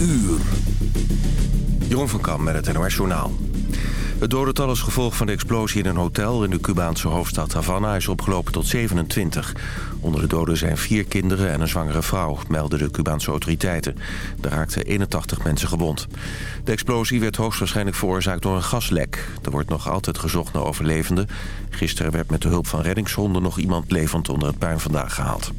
uur. Jeroen van Kam met het NOS Journaal. Het dodental als gevolg van de explosie in een hotel in de Cubaanse hoofdstad Havana is opgelopen tot 27. Onder de doden zijn vier kinderen en een zwangere vrouw, melden de Cubaanse autoriteiten. Er raakten 81 mensen gewond. De explosie werd hoogstwaarschijnlijk veroorzaakt door een gaslek. Er wordt nog altijd gezocht naar overlevenden. Gisteren werd met de hulp van reddingshonden nog iemand levend onder het puin vandaan gehaald.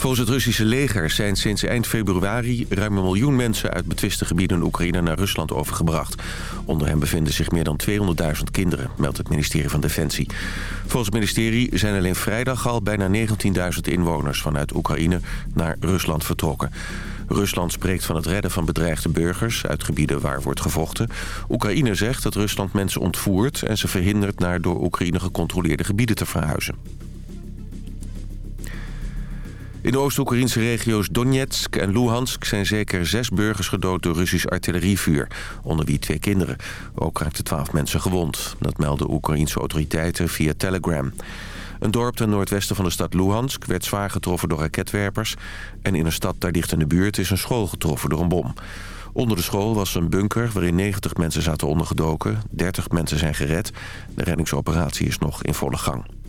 Volgens het Russische leger zijn sinds eind februari... ruim een miljoen mensen uit betwiste gebieden in Oekraïne naar Rusland overgebracht. Onder hen bevinden zich meer dan 200.000 kinderen, meldt het ministerie van Defensie. Volgens het ministerie zijn alleen vrijdag al bijna 19.000 inwoners... vanuit Oekraïne naar Rusland vertrokken. Rusland spreekt van het redden van bedreigde burgers uit gebieden waar wordt gevochten. Oekraïne zegt dat Rusland mensen ontvoert en ze verhindert naar door Oekraïne gecontroleerde gebieden te verhuizen. In de Oost-Oekraïnse regio's Donetsk en Luhansk zijn zeker zes burgers gedood door Russisch artillerievuur, onder wie twee kinderen. Ook raakten twaalf mensen gewond. Dat melden Oekraïnse autoriteiten via Telegram. Een dorp ten noordwesten van de stad Luhansk werd zwaar getroffen door raketwerpers. En in een stad daar dicht in de buurt is een school getroffen door een bom. Onder de school was een bunker waarin 90 mensen zaten ondergedoken. 30 mensen zijn gered. De reddingsoperatie is nog in volle gang.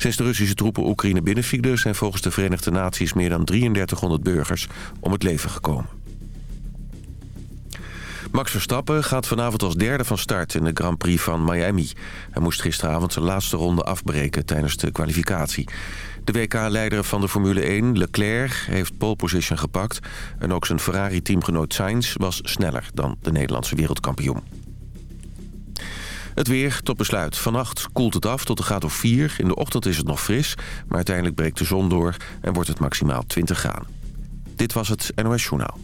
Sinds de Russische troepen Oekraïne binnenvielen... zijn volgens de Verenigde Naties meer dan 3300 burgers om het leven gekomen. Max Verstappen gaat vanavond als derde van start in de Grand Prix van Miami. Hij moest gisteravond zijn laatste ronde afbreken tijdens de kwalificatie. De WK-leider van de Formule 1, Leclerc, heeft pole position gepakt... en ook zijn Ferrari-teamgenoot Sainz was sneller dan de Nederlandse wereldkampioen. Het weer tot besluit. Vannacht koelt het af tot een graad of 4. In de ochtend is het nog fris, maar uiteindelijk breekt de zon door... en wordt het maximaal 20 graden. Dit was het NOS Journaal.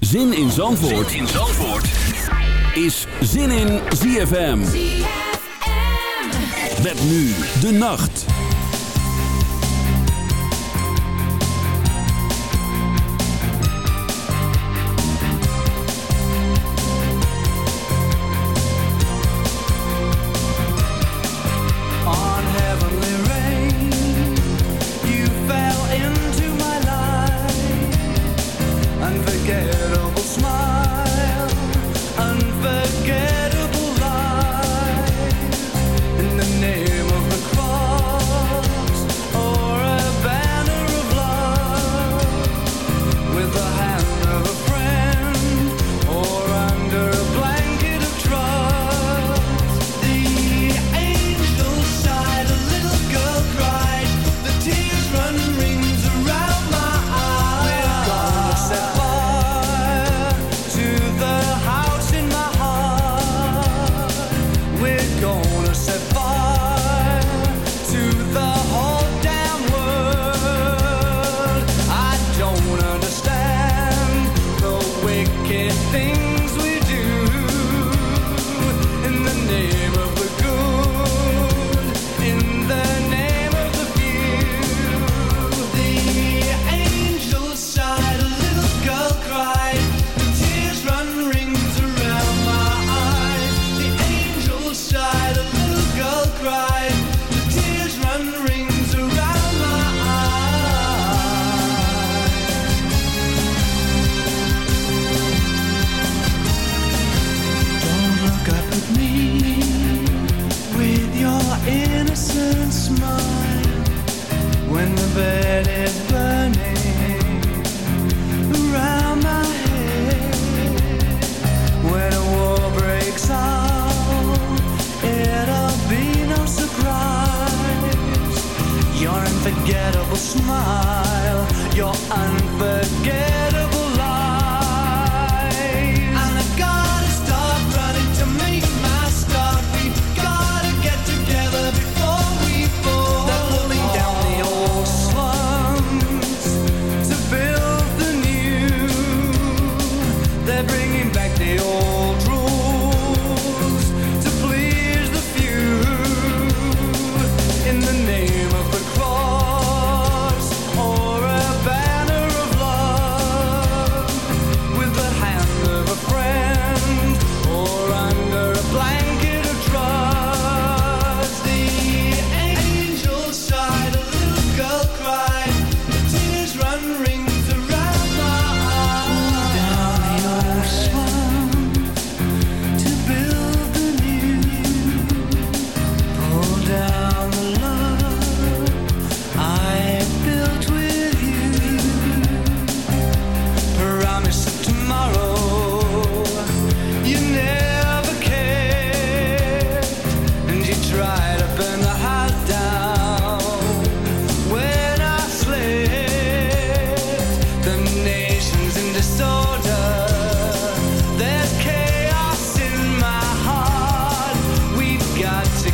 Zin in Zandvoort, zin in Zandvoort. is Zin in ZFM. ZFM. Met nu de nacht.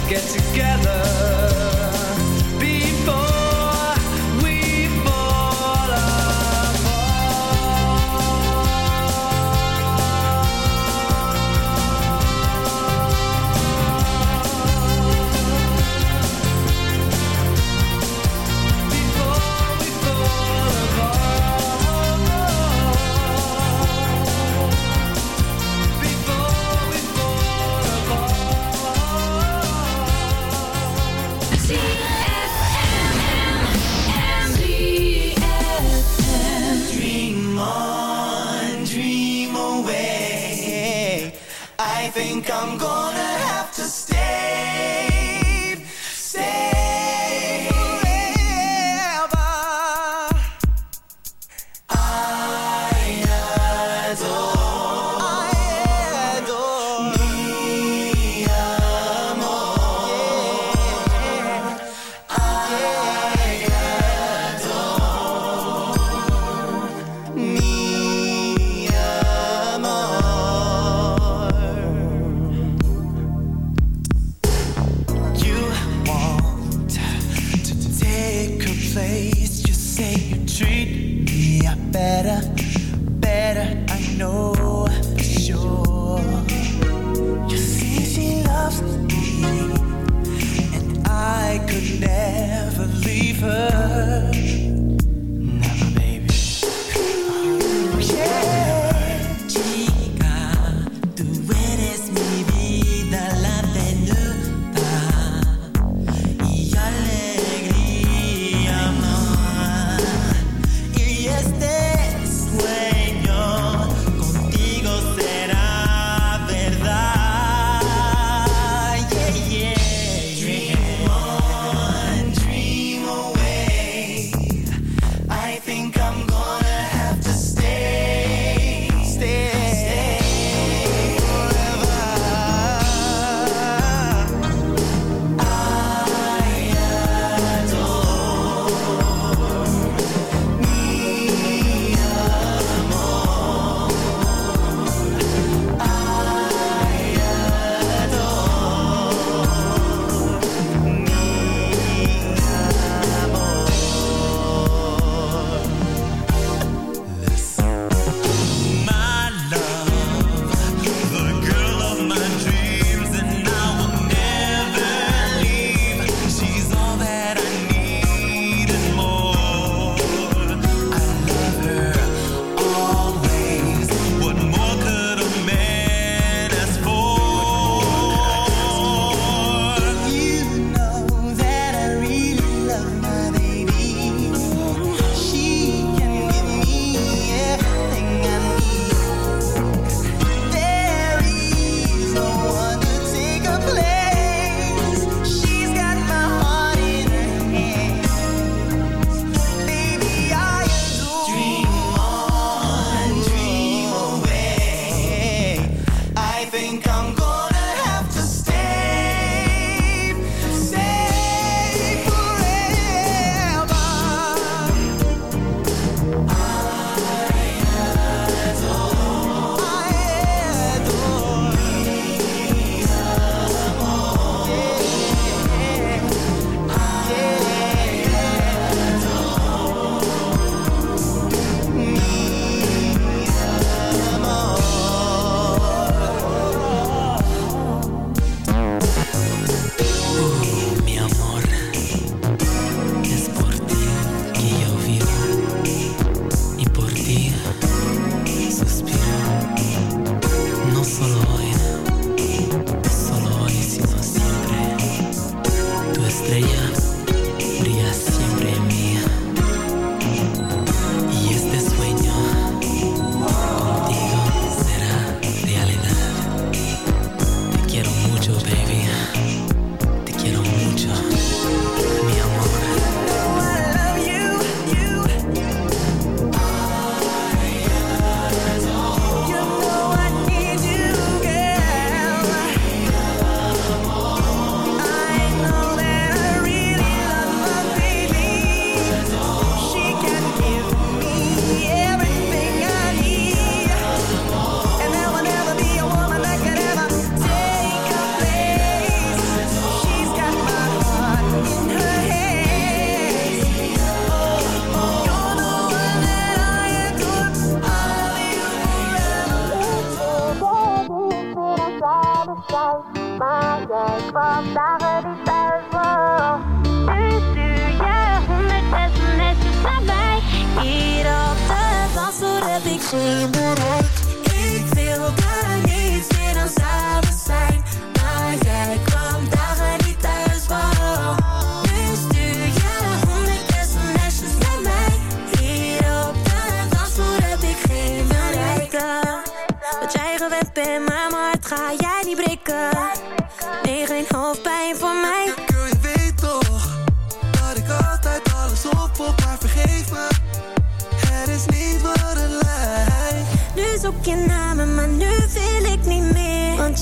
get together.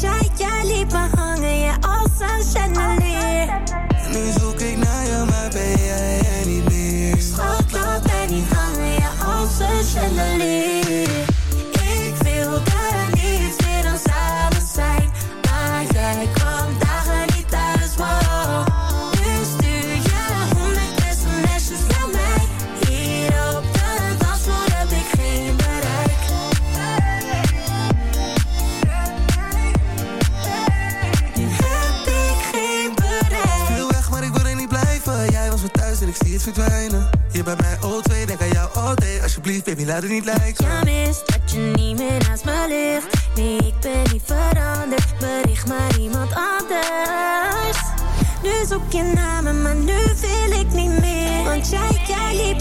jij, jij liep me hangen, jij als een chandelier. Nu zoek ik naar je, maar ben jij er niet meer. Schat, laat mij niet hangen, jij als een chandelier. baby, laat het niet lijken. Ja, mis dat je niet meer naast me ligt. Nee, ik ben niet veranderd, bericht maar iemand anders. Nu zoek je namen, maar nu wil ik niet meer. Want jij, jij liep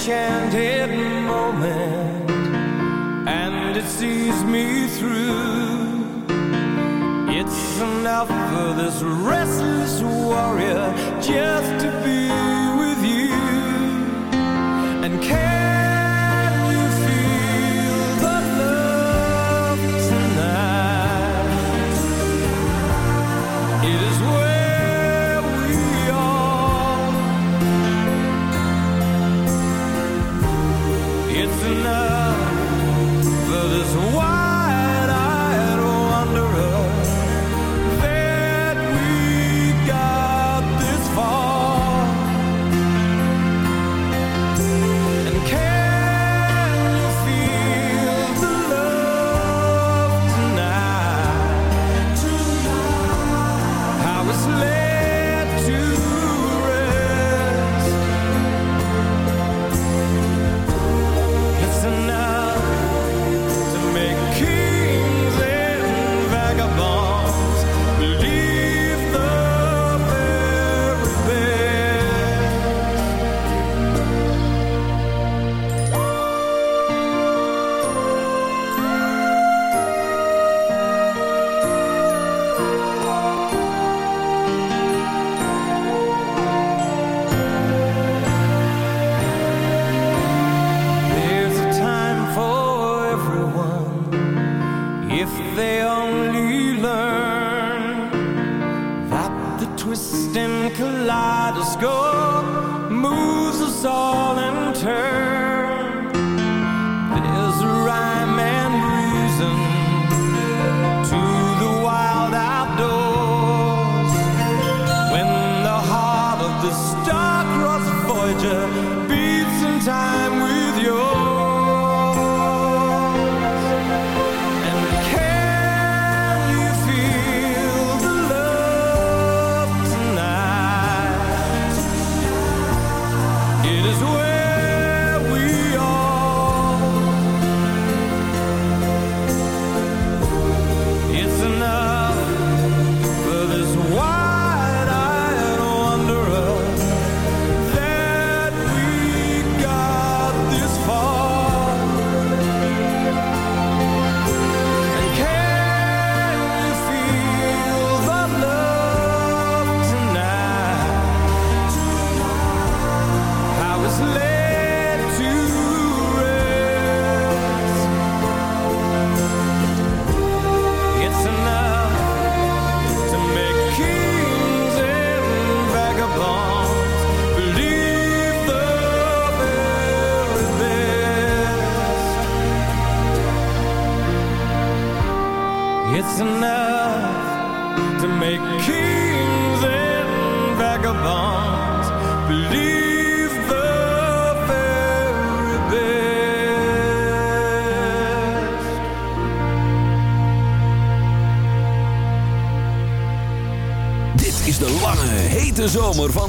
enchanted moment and it sees me through. It's enough for this restless warrior just to be with you and care. Georgia.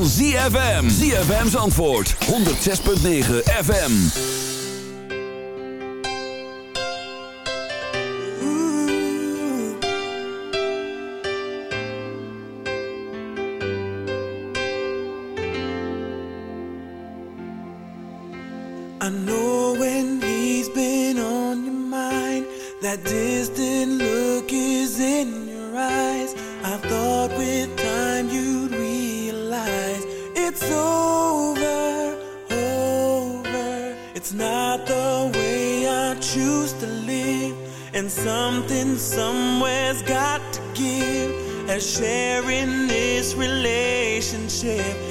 van ZFM. ZFM's antwoord. 106.9 FM. I know when he's been on your mind That distant look is in your eyes over, over. It's not the way I choose to live. And something somewhere's got to give. As sharing this relationship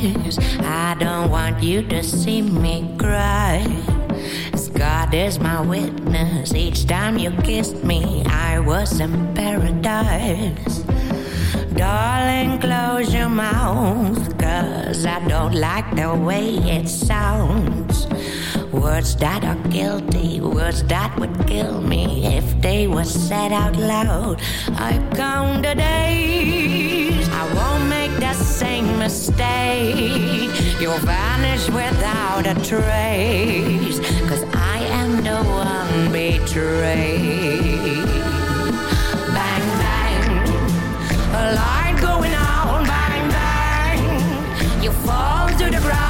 I don't want you to see me cry. God is my witness, each time you kissed me, I was in paradise. Darling, close your mouth, cause I don't like the way it sounds. Words that are guilty, words that would kill me if they were said out loud. I count the days, I won't the same mistake. You'll vanish without a trace, cause I am the one betrayed. Bang, bang, a light going on, bang, bang. You fall to the ground,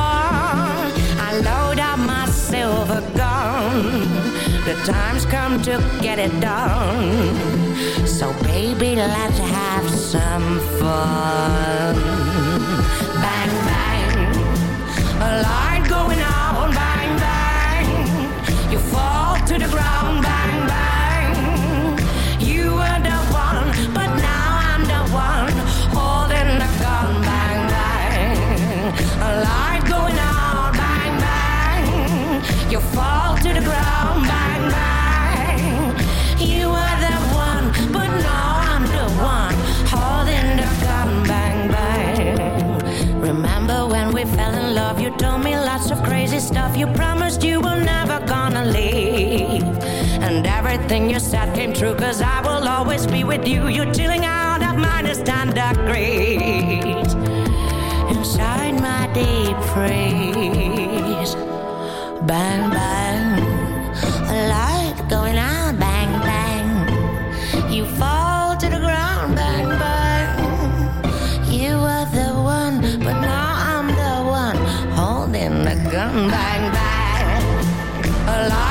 silver gun. The time's come to get it done. So, baby, let's have some fun. Bang, bang. A light going on, bang, bang. You fall to the ground, true, cause I will always be with you. You're chilling out of minus 10 degrees. Inside my deep freeze. Bang, bang. A light going out, bang, bang. You fall to the ground, bang, bang. You were the one, but now I'm the one holding the gun, bang, bang. A light